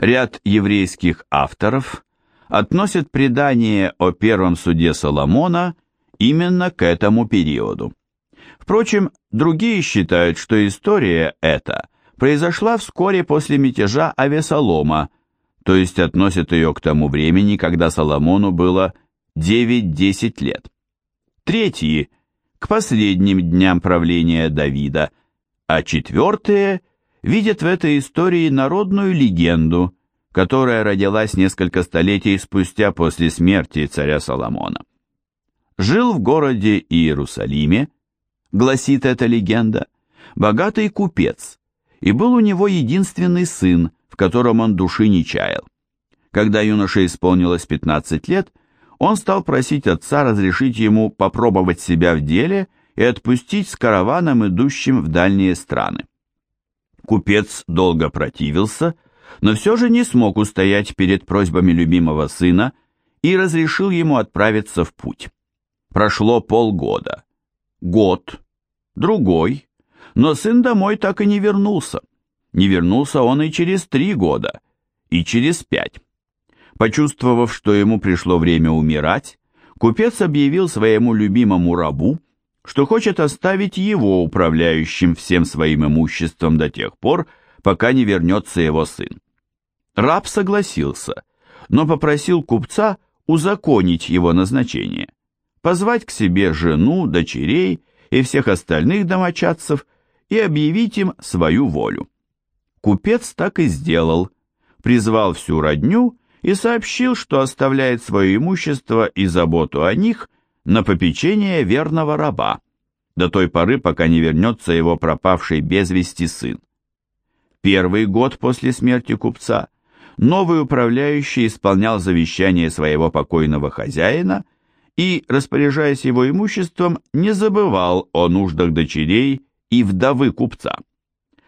Ряд еврейских авторов относят предание о первом суде Соломона именно к этому периоду. Впрочем, другие считают, что история эта произошла вскоре после мятежа Авесолома, то есть относят ее к тому времени, когда Соломону было 9-10 лет. Третьи – к последним дням правления Давида, а четвертые видят в этой истории народную легенду, которая родилась несколько столетий спустя после смерти царя Соломона. Жил в городе Иерусалиме, гласит эта легенда, богатый купец, и был у него единственный сын, в котором он души не чаял. Когда юноше исполнилось 15 лет, он стал просить отца разрешить ему попробовать себя в деле и отпустить с караваном, идущим в дальние страны. Купец долго противился, но все же не смог устоять перед просьбами любимого сына и разрешил ему отправиться в путь. Прошло полгода, год, другой, но сын домой так и не вернулся. Не вернулся он и через три года, и через пять. Почувствовав, что ему пришло время умирать, купец объявил своему любимому рабу, что хочет оставить его управляющим всем своим имуществом до тех пор, пока не вернется его сын. Раб согласился, но попросил купца узаконить его назначение позвать к себе жену, дочерей и всех остальных домочадцев и объявить им свою волю. Купец так и сделал, призвал всю родню и сообщил, что оставляет свое имущество и заботу о них на попечение верного раба, до той поры, пока не вернется его пропавший без вести сын. Первый год после смерти купца новый управляющий исполнял завещание своего покойного хозяина – и, распоряжаясь его имуществом, не забывал о нуждах дочерей и вдовы купца.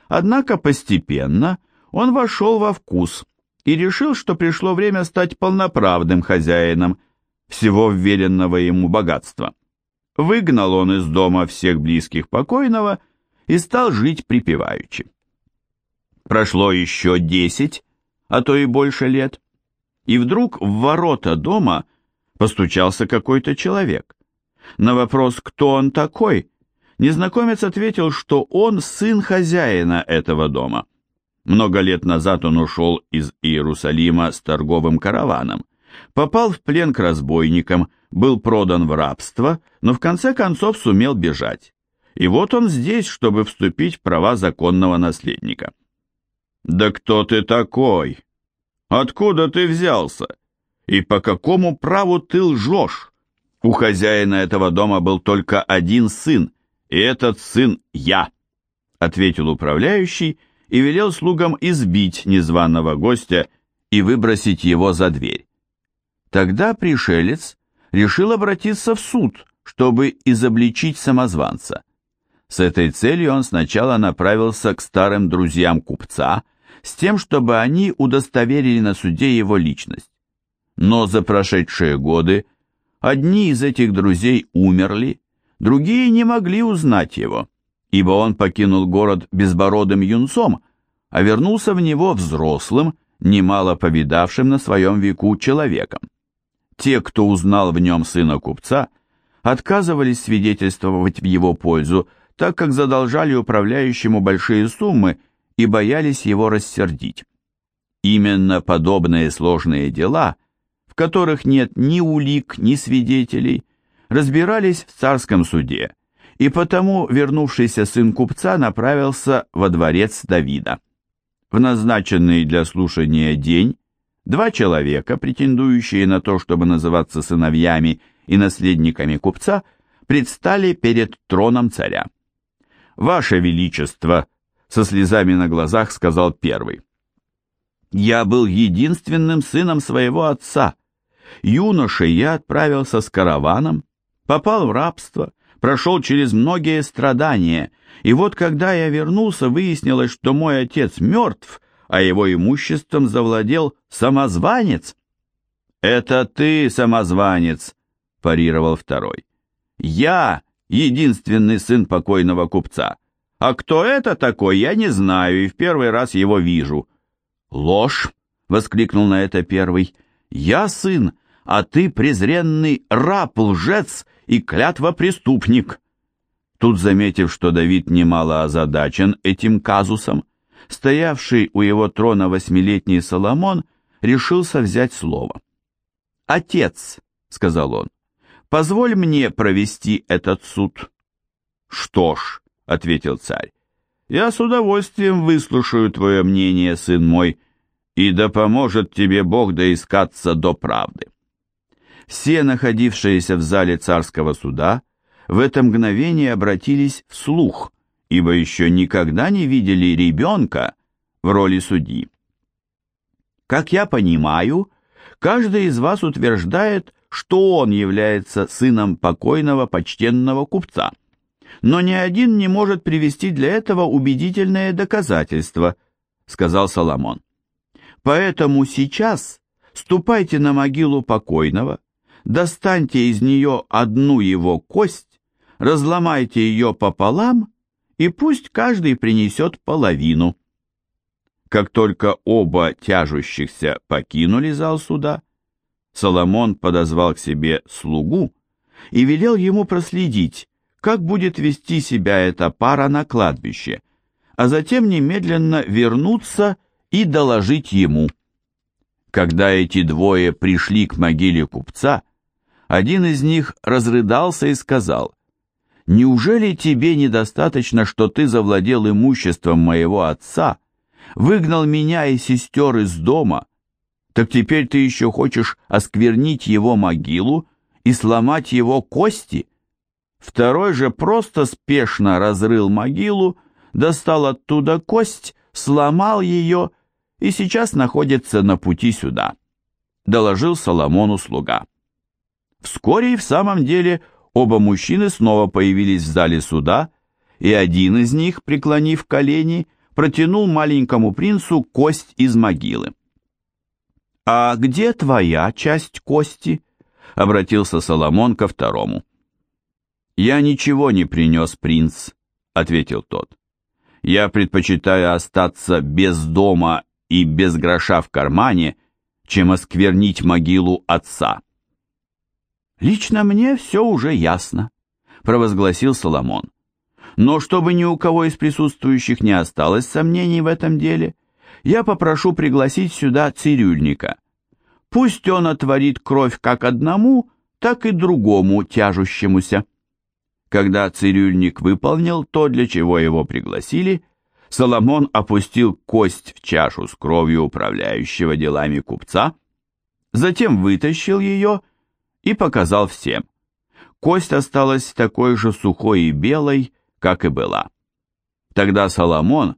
Однако постепенно он вошел во вкус и решил, что пришло время стать полноправным хозяином всего вверенного ему богатства. Выгнал он из дома всех близких покойного и стал жить припеваючи. Прошло еще десять, а то и больше лет, и вдруг в ворота дома постучался какой-то человек. На вопрос, кто он такой, незнакомец ответил, что он сын хозяина этого дома. Много лет назад он ушел из Иерусалима с торговым караваном, попал в плен к разбойникам, был продан в рабство, но в конце концов сумел бежать. И вот он здесь, чтобы вступить в права законного наследника. «Да кто ты такой? Откуда ты взялся?» И по какому праву ты лжешь? У хозяина этого дома был только один сын, и этот сын я, ответил управляющий и велел слугам избить незваного гостя и выбросить его за дверь. Тогда пришелец решил обратиться в суд, чтобы изобличить самозванца. С этой целью он сначала направился к старым друзьям купца, с тем, чтобы они удостоверили на суде его личность. Но за прошедшие годы одни из этих друзей умерли, другие не могли узнать его, ибо он покинул город безбородым юнцом, а вернулся в него взрослым, немало повидавшим на своем веку человеком. Те, кто узнал в нем сына купца, отказывались свидетельствовать в его пользу, так как задолжали управляющему большие суммы и боялись его рассердить. Именно подобные сложные дела в которых нет ни улик, ни свидетелей, разбирались в царском суде, и потому вернувшийся сын купца направился во дворец Давида. В назначенный для слушания день два человека, претендующие на то, чтобы называться сыновьями и наследниками купца, предстали перед троном царя. «Ваше Величество!» — со слезами на глазах сказал первый. «Я был единственным сыном своего отца, юношей я отправился с караваном, попал в рабство, прошел через многие страдания, и вот когда я вернулся, выяснилось, что мой отец мертв, а его имуществом завладел самозванец. «Это ты, самозванец!» – парировал второй. «Я единственный сын покойного купца. А кто это такой, я не знаю и в первый раз его вижу». «Ложь!» — воскликнул на это первый. «Я сын, а ты презренный раб, лжец и клятва-преступник». Тут, заметив, что Давид немало озадачен этим казусом, стоявший у его трона восьмилетний Соломон решился взять слово. «Отец», — сказал он, — «позволь мне провести этот суд». «Что ж», — ответил царь, — «я с удовольствием выслушаю твое мнение, сын мой, и да поможет тебе Бог доискаться до правды». Все находившиеся в зале царского суда в это мгновение обратились вслух, ибо еще никогда не видели ребенка в роли судьи. Как я понимаю, каждый из вас утверждает, что он является сыном покойного почтенного купца, но ни один не может привести для этого убедительное доказательство, сказал Соломон. Поэтому сейчас ступайте на могилу покойного, достаньте из нее одну его кость, разломайте ее пополам, и пусть каждый принесет половину. Как только оба тяжущихся покинули зал суда, Соломон подозвал к себе слугу и велел ему проследить, как будет вести себя эта пара на кладбище, а затем немедленно вернуться и доложить ему. Когда эти двое пришли к могиле купца, один из них разрыдался и сказал, «Неужели тебе недостаточно, что ты завладел имуществом моего отца, выгнал меня и сестер из дома? Так теперь ты еще хочешь осквернить его могилу и сломать его кости?» Второй же просто спешно разрыл могилу, достал оттуда кость, сломал ее и сейчас находится на пути сюда», — доложил Соломону слуга. Вскоре и в самом деле оба мужчины снова появились в зале суда, и один из них, преклонив колени, протянул маленькому принцу кость из могилы. «А где твоя часть кости?» — обратился Соломон ко второму. «Я ничего не принес, принц», — ответил тот. «Я предпочитаю остаться без дома и без гроша в кармане, чем осквернить могилу отца». «Лично мне все уже ясно», — провозгласил Соломон. «Но чтобы ни у кого из присутствующих не осталось сомнений в этом деле, я попрошу пригласить сюда цирюльника. Пусть он отворит кровь как одному, так и другому тяжущемуся». Когда цирюльник выполнил то, для чего его пригласили, Соломон опустил кость в чашу с кровью управляющего делами купца, затем вытащил ее и показал всем. Кость осталась такой же сухой и белой, как и была. Тогда Соломон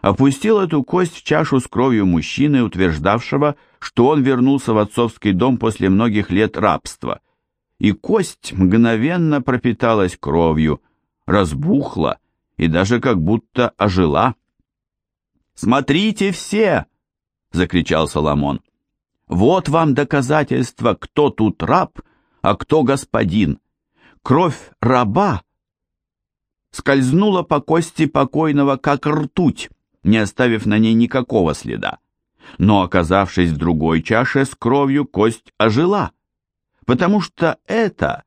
опустил эту кость в чашу с кровью мужчины, утверждавшего, что он вернулся в отцовский дом после многих лет рабства, и кость мгновенно пропиталась кровью, разбухла и даже как будто ожила. «Смотрите все!» — закричал Соломон. Вот вам доказательство, кто тут раб, а кто господин. Кровь раба скользнула по кости покойного, как ртуть, не оставив на ней никакого следа. Но, оказавшись в другой чаше с кровью, кость ожила, потому что это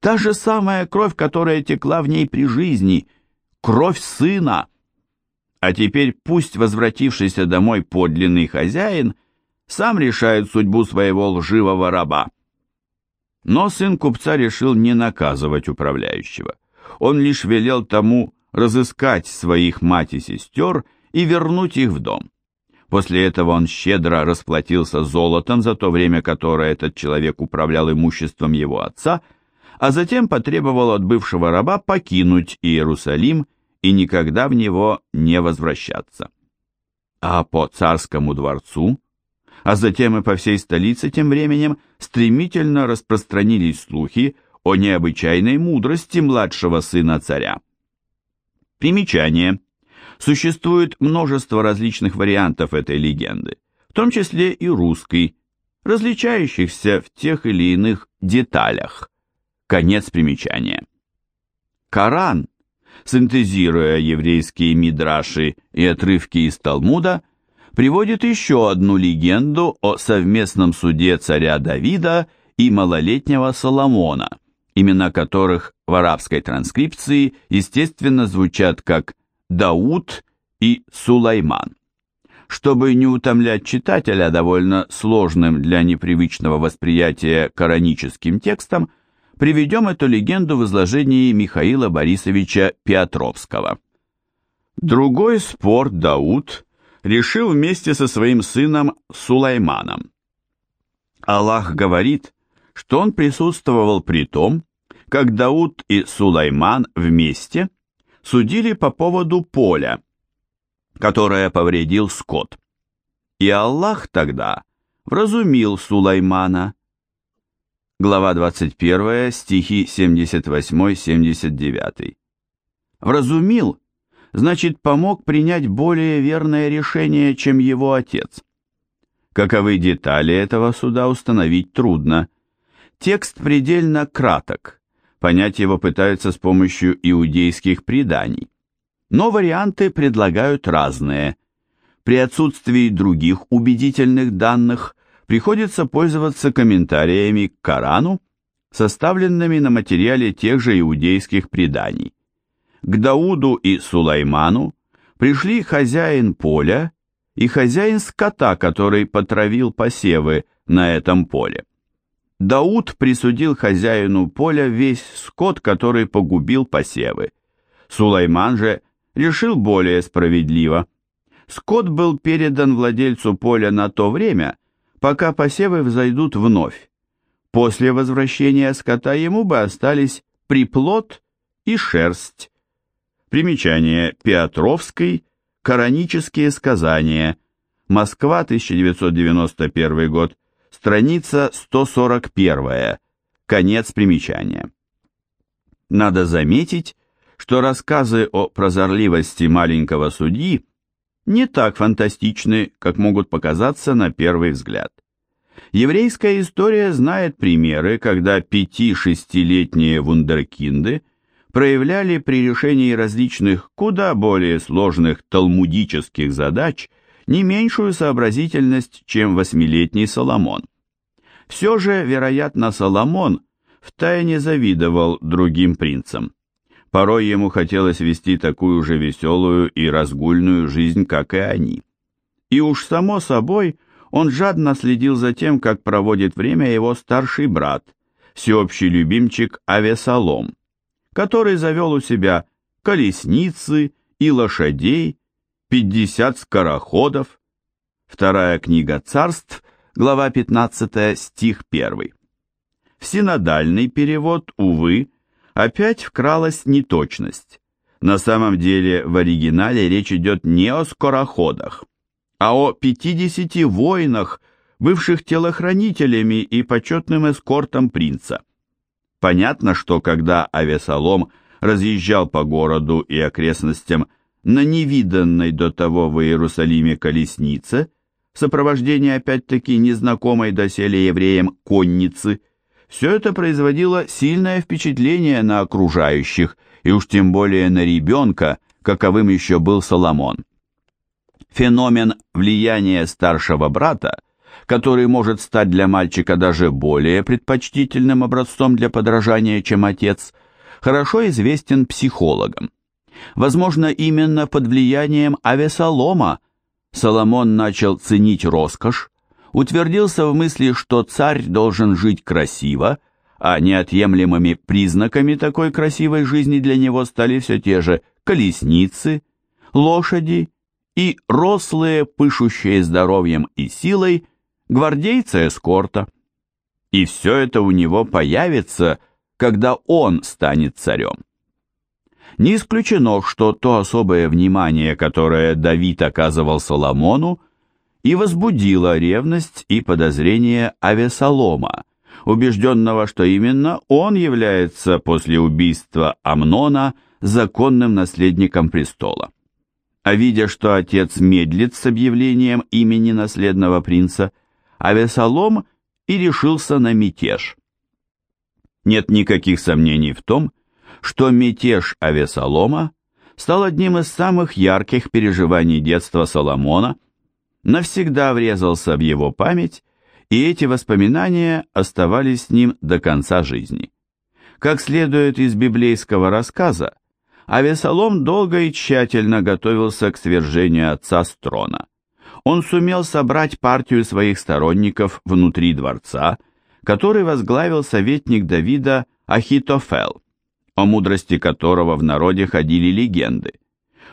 та же самая кровь, которая текла в ней при жизни, кровь сына. А теперь пусть возвратившийся домой подлинный хозяин – сам решает судьбу своего лживого раба. Но сын купца решил не наказывать управляющего. Он лишь велел тому разыскать своих мать и сестер и вернуть их в дом. После этого он щедро расплатился золотом за то время, которое этот человек управлял имуществом его отца, а затем потребовал от бывшего раба покинуть Иерусалим и никогда в него не возвращаться. А по царскому дворцу а затем и по всей столице тем временем стремительно распространились слухи о необычайной мудрости младшего сына царя. Примечание. Существует множество различных вариантов этой легенды, в том числе и русский, различающихся в тех или иных деталях. Конец примечания. Коран, синтезируя еврейские мидраши и отрывки из Талмуда, приводит еще одну легенду о совместном суде царя Давида и малолетнего Соломона, имена которых в арабской транскрипции, естественно, звучат как Дауд и Сулайман. Чтобы не утомлять читателя довольно сложным для непривычного восприятия кораническим текстом, приведем эту легенду в изложении Михаила Борисовича Петровского. Другой спор Дауд решил вместе со своим сыном Сулайманом. Аллах говорит, что он присутствовал при том, как Дауд и Сулайман вместе судили по поводу поля, которое повредил скот. И Аллах тогда вразумил Сулаймана. Глава 21, стихи 78-79. Вразумил, значит, помог принять более верное решение, чем его отец. Каковы детали этого суда установить трудно. Текст предельно краток Понять его пытаются с помощью иудейских преданий. Но варианты предлагают разные. При отсутствии других убедительных данных приходится пользоваться комментариями к Корану, составленными на материале тех же иудейских преданий. К Дауду и Сулайману пришли хозяин поля и хозяин скота, который потравил посевы на этом поле. Дауд присудил хозяину поля весь скот, который погубил посевы. Сулайман же решил более справедливо. Скот был передан владельцу поля на то время, пока посевы взойдут вновь. После возвращения скота ему бы остались приплод и шерсть. Примечание Петровской, Коранические сказания, Москва, 1991 год, Страница 141. Конец примечания. Надо заметить, что рассказы о прозорливости маленького судьи не так фантастичны, как могут показаться на первый взгляд. Еврейская история знает примеры, когда пяти-шестилетние вундеркинды проявляли при решении различных, куда более сложных талмудических задач – не меньшую сообразительность, чем восьмилетний Соломон. Все же, вероятно, Соломон втайне завидовал другим принцам. Порой ему хотелось вести такую же веселую и разгульную жизнь, как и они. И уж само собой он жадно следил за тем, как проводит время его старший брат, всеобщий любимчик Авесолом, который завел у себя колесницы и лошадей, 50 скороходов. Вторая книга царств, глава 15, стих 1. В синодальный перевод, увы, опять вкралась неточность. На самом деле в оригинале речь идет не о скороходах, а о 50 воинах, бывших телохранителями и почетным эскортом принца. Понятно, что когда Авесолом разъезжал по городу и окрестностям на невиданной до того в Иерусалиме колеснице, в сопровождении опять-таки незнакомой доселе евреям конницы, все это производило сильное впечатление на окружающих, и уж тем более на ребенка, каковым еще был Соломон. Феномен влияния старшего брата, который может стать для мальчика даже более предпочтительным образцом для подражания, чем отец, хорошо известен психологам. Возможно, именно под влиянием Авесолома Соломон начал ценить роскошь, утвердился в мысли, что царь должен жить красиво, а неотъемлемыми признаками такой красивой жизни для него стали все те же колесницы, лошади и рослые, пышущие здоровьем и силой, гвардейцы эскорта. И все это у него появится, когда он станет царем. Не исключено, что то особое внимание, которое Давид оказывал Соломону, и возбудило ревность и подозрение Авесолома, убежденного, что именно он является после убийства Амнона законным наследником престола. А видя, что отец медлит с объявлением имени наследного принца, Авесолом и решился на мятеж. Нет никаких сомнений в том, что мятеж Авесолома стал одним из самых ярких переживаний детства Соломона, навсегда врезался в его память, и эти воспоминания оставались с ним до конца жизни. Как следует из библейского рассказа, Авесолом долго и тщательно готовился к свержению отца с трона. Он сумел собрать партию своих сторонников внутри дворца, который возглавил советник Давида Ахитофел, о мудрости которого в народе ходили легенды.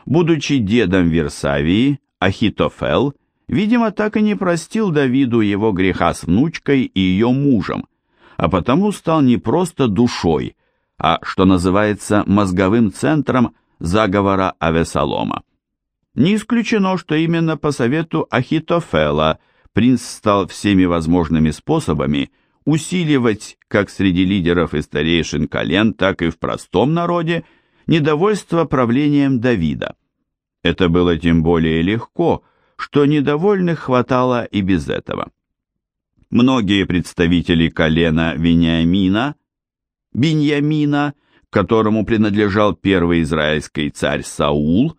Будучи дедом Версавии, Ахитофел, видимо, так и не простил Давиду его греха с внучкой и ее мужем, а потому стал не просто душой, а, что называется, мозговым центром заговора Авесолома. Не исключено, что именно по совету Ахитофела принц стал всеми возможными способами усиливать как среди лидеров и старейшин колен, так и в простом народе недовольство правлением Давида. Это было тем более легко, что недовольных хватало и без этого. Многие представители колена Вениамина, Беньямина, которому принадлежал первый израильский царь Саул,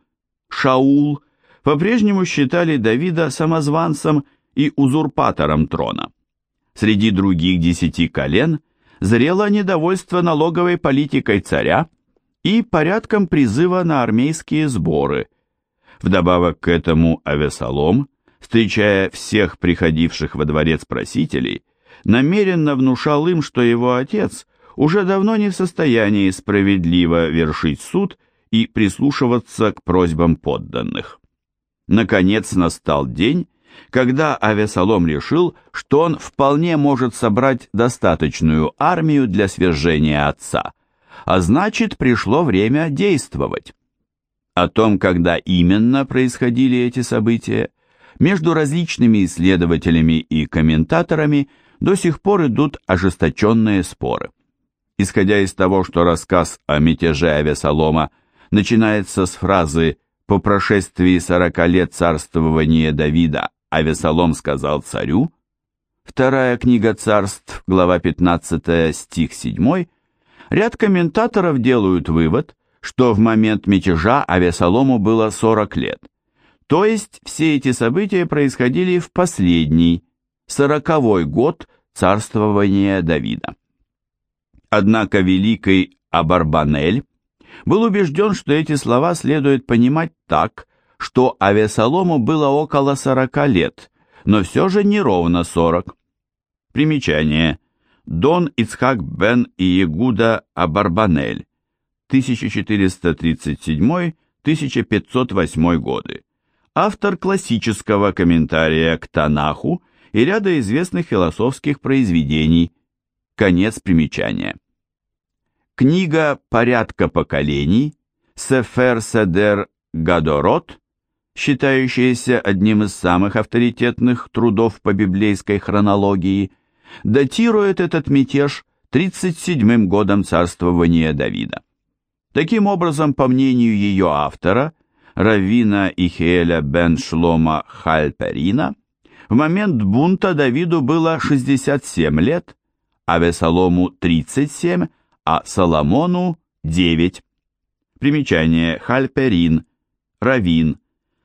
Шаул, по-прежнему считали Давида самозванцем и узурпатором трона. Среди других десяти колен зрело недовольство налоговой политикой царя и порядком призыва на армейские сборы. Вдобавок к этому Авесолом, встречая всех приходивших во дворец просителей, намеренно внушал им, что его отец уже давно не в состоянии справедливо вершить суд и прислушиваться к просьбам подданных. Наконец настал день, когда Авесолом решил, что он вполне может собрать достаточную армию для свержения отца, а значит, пришло время действовать. О том, когда именно происходили эти события, между различными исследователями и комментаторами до сих пор идут ожесточенные споры. Исходя из того, что рассказ о мятеже Авесолома начинается с фразы «По прошествии сорока лет царствования Давида Авесолом сказал царю», вторая книга царств, глава 15, стих 7, ряд комментаторов делают вывод, что в момент мятежа Авесолому было 40 лет. То есть все эти события происходили в последний, сороковой год царствования Давида. Однако великий Абарбанель был убежден, что эти слова следует понимать так, что Авесолому было около 40 лет, но все же не ровно 40. Примечание. Дон Ицхак бен Иегуда Абарбанель, 1437-1508 годы. Автор классического комментария к Танаху и ряда известных философских произведений. Конец примечания. Книга «Порядка поколений» Сефер Седер Гадорот считающаяся одним из самых авторитетных трудов по библейской хронологии, датирует этот мятеж 37-м годом царствования Давида. Таким образом, по мнению ее автора, Равина Ихеля бен Шлома Хальперина, в момент бунта Давиду было 67 лет, а Весолому 37, а Соломону 9. Примечание Хальперин, Равин,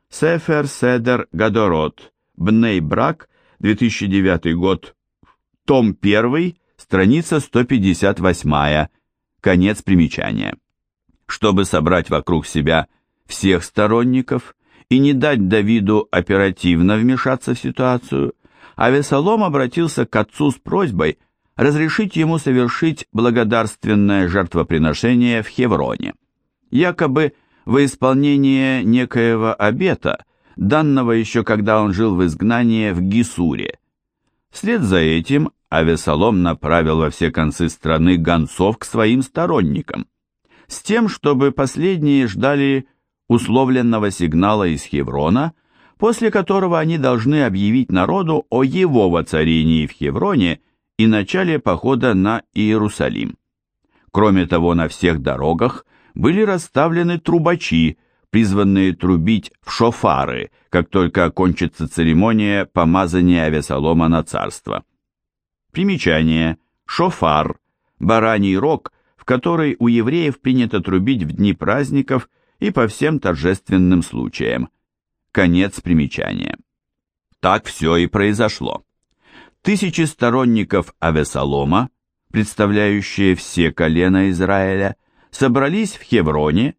Сефер Седер Гадорот, Бней Брак, 2009 год, том 1, страница 158, конец примечания. Чтобы собрать вокруг себя всех сторонников и не дать Давиду оперативно вмешаться в ситуацию, Авесолом обратился к отцу с просьбой разрешить ему совершить благодарственное жертвоприношение в Хевроне. Якобы во исполнение некоего обета, данного еще когда он жил в изгнании в Гисуре. Вслед за этим Авесолом направил во все концы страны гонцов к своим сторонникам, с тем, чтобы последние ждали условленного сигнала из Хеврона, после которого они должны объявить народу о его воцарении в Хевроне и начале похода на Иерусалим. Кроме того, на всех дорогах были расставлены трубачи, призванные трубить в шофары, как только окончится церемония помазания Авесолома на царство. Примечание. Шофар. Бараний рог, в который у евреев принято трубить в дни праздников и по всем торжественным случаям. Конец примечания. так все и произошло. Тысячи сторонников Авесолома, представляющие все колена Израиля, собрались в Хевроне,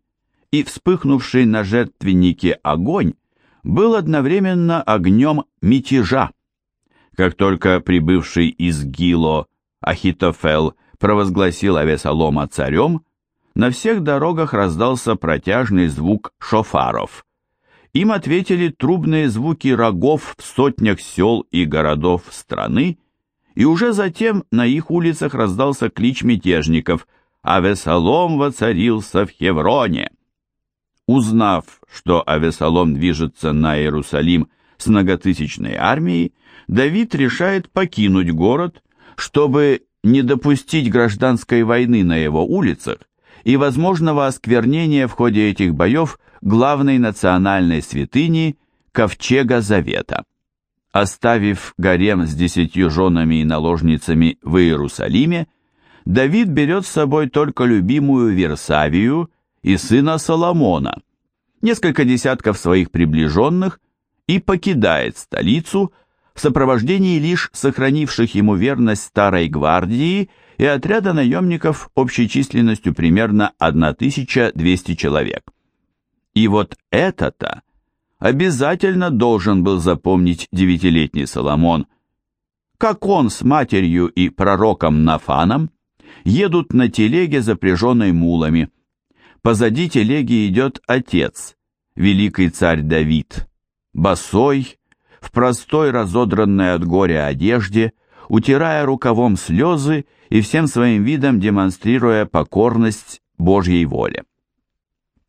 и вспыхнувший на жертвеннике огонь был одновременно огнем мятежа. Как только прибывший из Гило Ахитофел провозгласил Авесолома царем, на всех дорогах раздался протяжный звук шофаров. Им ответили трубные звуки рогов в сотнях сел и городов страны, и уже затем на их улицах раздался клич мятежников «Авесолом воцарился в Хевроне». Узнав, что Авесолом движется на Иерусалим с многотысячной армией, Давид решает покинуть город, чтобы не допустить гражданской войны на его улицах и возможного осквернения в ходе этих боев главной национальной святыни Ковчега Завета. Оставив гарем с десятью женами и наложницами в Иерусалиме, Давид берет с собой только любимую Версавию и сына Соломона, несколько десятков своих приближенных и покидает столицу в сопровождении лишь сохранивших ему верность старой гвардии и отряда наемников общей численностью примерно 1200 человек. И вот это-то обязательно должен был запомнить девятилетний Соломон, как он с матерью и пророком Нафаном едут на телеге, запряженной мулами. Позади телеги идет отец, великий царь Давид, босой, в простой разодранной от горя одежде, утирая рукавом слезы и всем своим видом демонстрируя покорность Божьей воле.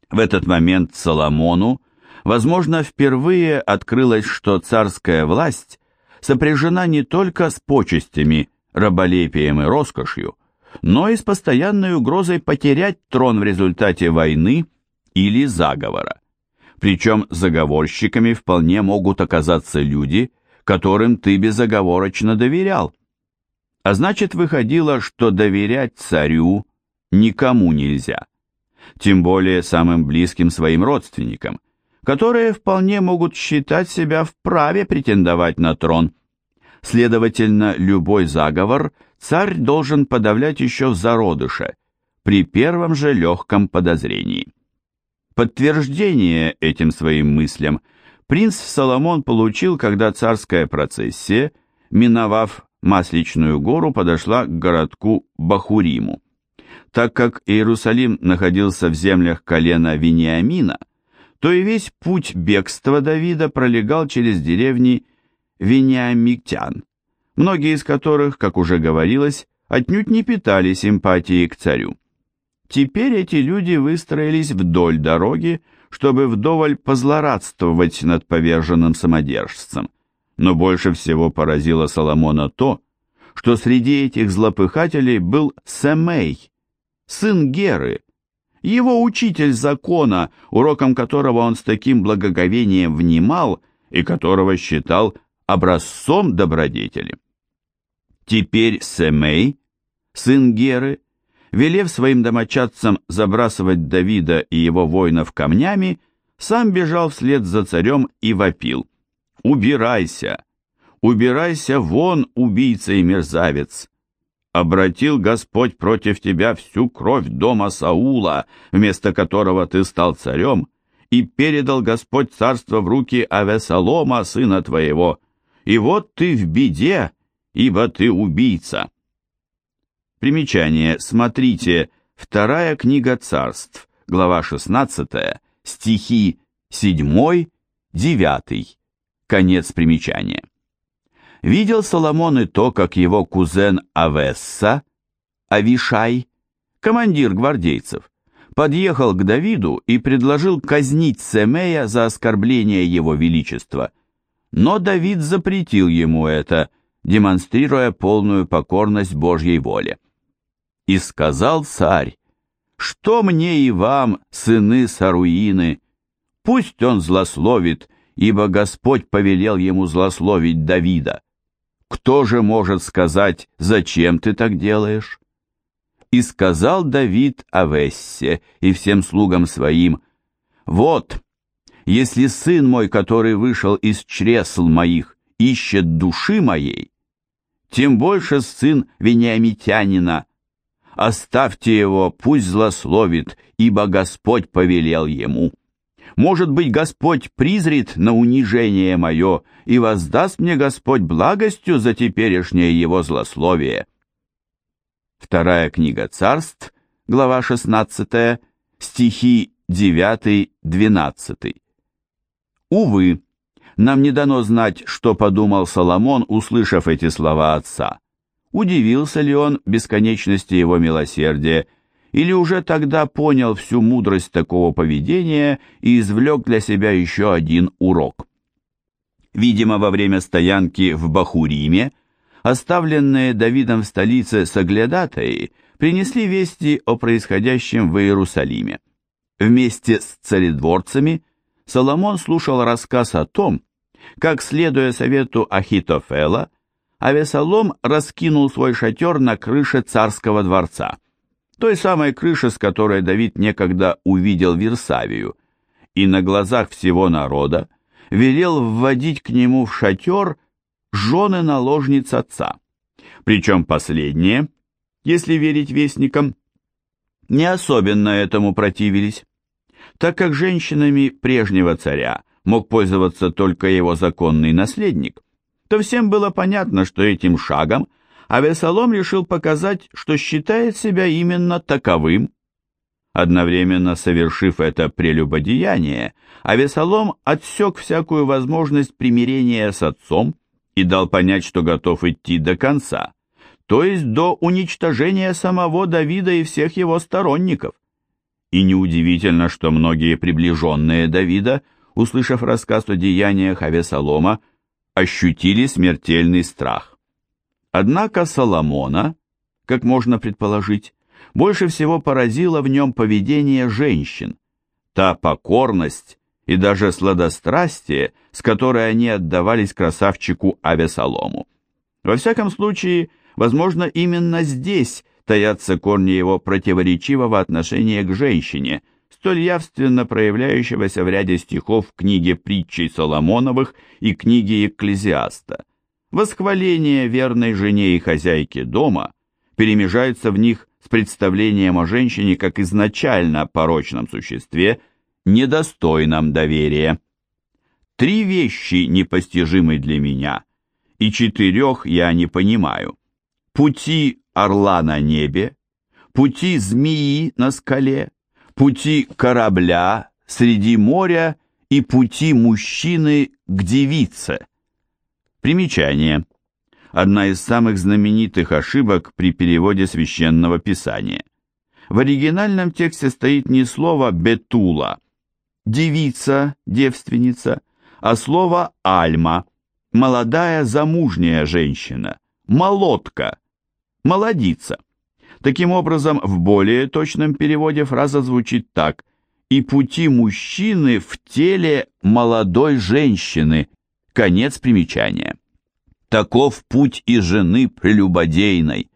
В этот момент Соломону, возможно, впервые открылось, что царская власть сопряжена не только с почестями, раболепием и роскошью, но и с постоянной угрозой потерять трон в результате войны или заговора. Причем заговорщиками вполне могут оказаться люди, которым ты безоговорочно доверял. А значит, выходило, что доверять царю никому нельзя. Тем более самым близким своим родственникам, которые вполне могут считать себя вправе претендовать на трон. Следовательно, любой заговор царь должен подавлять еще в зародыше, при первом же легком подозрении. Подтверждение этим своим мыслям принц Соломон получил, когда царская процессия, миновав Масличную гору, подошла к городку Бахуриму. Так как Иерусалим находился в землях колена Вениамина, то и весь путь бегства Давида пролегал через деревни Вениамитян, многие из которых, как уже говорилось, отнюдь не питали симпатии к царю. Теперь эти люди выстроились вдоль дороги, чтобы вдоволь позлорадствовать над поверженным самодержцем. Но больше всего поразило Соломона то, что среди этих злопыхателей был Семей, сын Геры, его учитель закона, уроком которого он с таким благоговением внимал и которого считал образцом добродетели. Теперь Семей, сын Геры, велев своим домочадцам забрасывать Давида и его воинов камнями, сам бежал вслед за царем и вопил. «Убирайся! Убирайся вон, убийца и мерзавец! Обратил Господь против тебя всю кровь дома Саула, вместо которого ты стал царем, и передал Господь царство в руки Авесолома, сына твоего. И вот ты в беде, ибо ты убийца». Примечание. Смотрите. Вторая книга царств. Глава 16. Стихи 7, 9. Конец примечания. Видел Соломон и то, как его кузен Авесса, Авишай, командир гвардейцев, подъехал к Давиду и предложил казнить Семея за оскорбление его величества. Но Давид запретил ему это, демонстрируя полную покорность Божьей воле. И сказал царь, что мне и вам, сыны Саруины, пусть он злословит, ибо Господь повелел ему злословить Давида. Кто же может сказать, зачем ты так делаешь? И сказал Давид Авессе и всем слугам своим, вот, если сын мой, который вышел из чресл моих, ищет души моей, тем больше сын Вениамитянина. Оставьте его, пусть злословит, ибо Господь повелел ему. Может быть, Господь призрит на унижение мое, и воздаст мне Господь благостью за теперешнее его злословие. Вторая книга царств, глава 16, стихи 9-12. Увы, нам не дано знать, что подумал Соломон, услышав эти слова отца. Удивился ли он бесконечности его милосердия, или уже тогда понял всю мудрость такого поведения и извлек для себя еще один урок. Видимо, во время стоянки в Бахуриме оставленные Давидом в столице соглядатаи принесли вести о происходящем в Иерусалиме. Вместе с царедворцами Соломон слушал рассказ о том, как, следуя совету Ахитофела, Авесолом раскинул свой шатер на крыше царского дворца, той самой крыше, с которой Давид некогда увидел Версавию, и на глазах всего народа велел вводить к нему в шатер жены наложниц отца. Причем последние, если верить вестникам, не особенно этому противились, так как женщинами прежнего царя мог пользоваться только его законный наследник, то всем было понятно, что этим шагом Авесолом решил показать, что считает себя именно таковым. Одновременно совершив это прелюбодеяние, Авесолом отсек всякую возможность примирения с отцом и дал понять, что готов идти до конца, то есть до уничтожения самого Давида и всех его сторонников. И неудивительно, что многие приближенные Давида, услышав рассказ о деяниях Авесолома, ощутили смертельный страх. Однако Соломона, как можно предположить, больше всего поразило в нем поведение женщин, та покорность и даже сладострастие, с которой они отдавались красавчику Авесолому. Во всяком случае, возможно, именно здесь таятся корни его противоречивого отношения к женщине, столь явственно проявляющегося в ряде стихов в книге притчей Соломоновых и книге Экклезиаста. Восхваление верной жене и хозяйке дома перемежается в них с представлением о женщине как изначально порочном существе, недостойном доверия. Три вещи непостижимы для меня, и четырех я не понимаю. Пути орла на небе, пути змеи на скале, пути корабля среди моря и пути мужчины к девице. Примечание. Одна из самых знаменитых ошибок при переводе священного писания. В оригинальном тексте стоит не слово «бетула», девица, девственница, а слово «альма», молодая замужняя женщина, молотка, молодица. Таким образом, в более точном переводе фраза звучит так «и пути мужчины в теле молодой женщины». Конец примечания. Таков путь и жены прелюбодейной.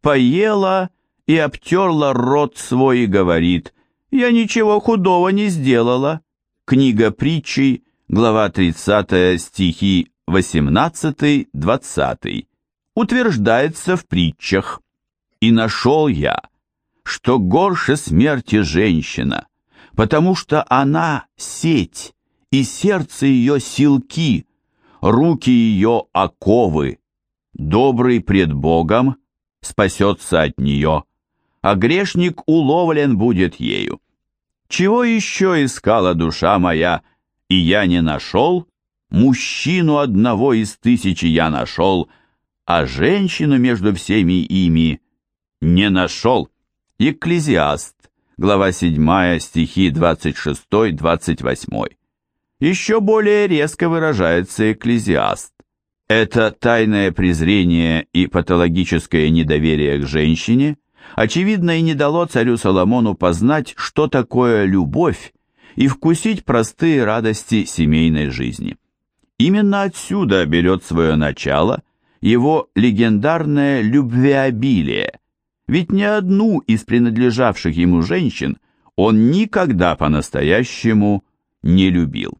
Поела и обтерла рот свой и говорит «Я ничего худого не сделала». Книга притчей, глава 30, стихи 18-20 утверждается в притчах. «И нашел я, что горше смерти женщина, потому что она сеть, и сердце ее силки, руки ее оковы. Добрый пред Богом спасется от нее, а грешник уловлен будет ею. Чего еще искала душа моя, и я не нашел? Мужчину одного из тысячи я нашел, а женщину между всеми ими не нашел. Екклезиаст, глава 7, стихи 26-28. Еще более резко выражается экклезиаст. Это тайное презрение и патологическое недоверие к женщине, очевидно, и не дало царю Соломону познать, что такое любовь, и вкусить простые радости семейной жизни. Именно отсюда берет свое начало его легендарное любвеобилие, ведь ни одну из принадлежавших ему женщин он никогда по-настоящему не любил.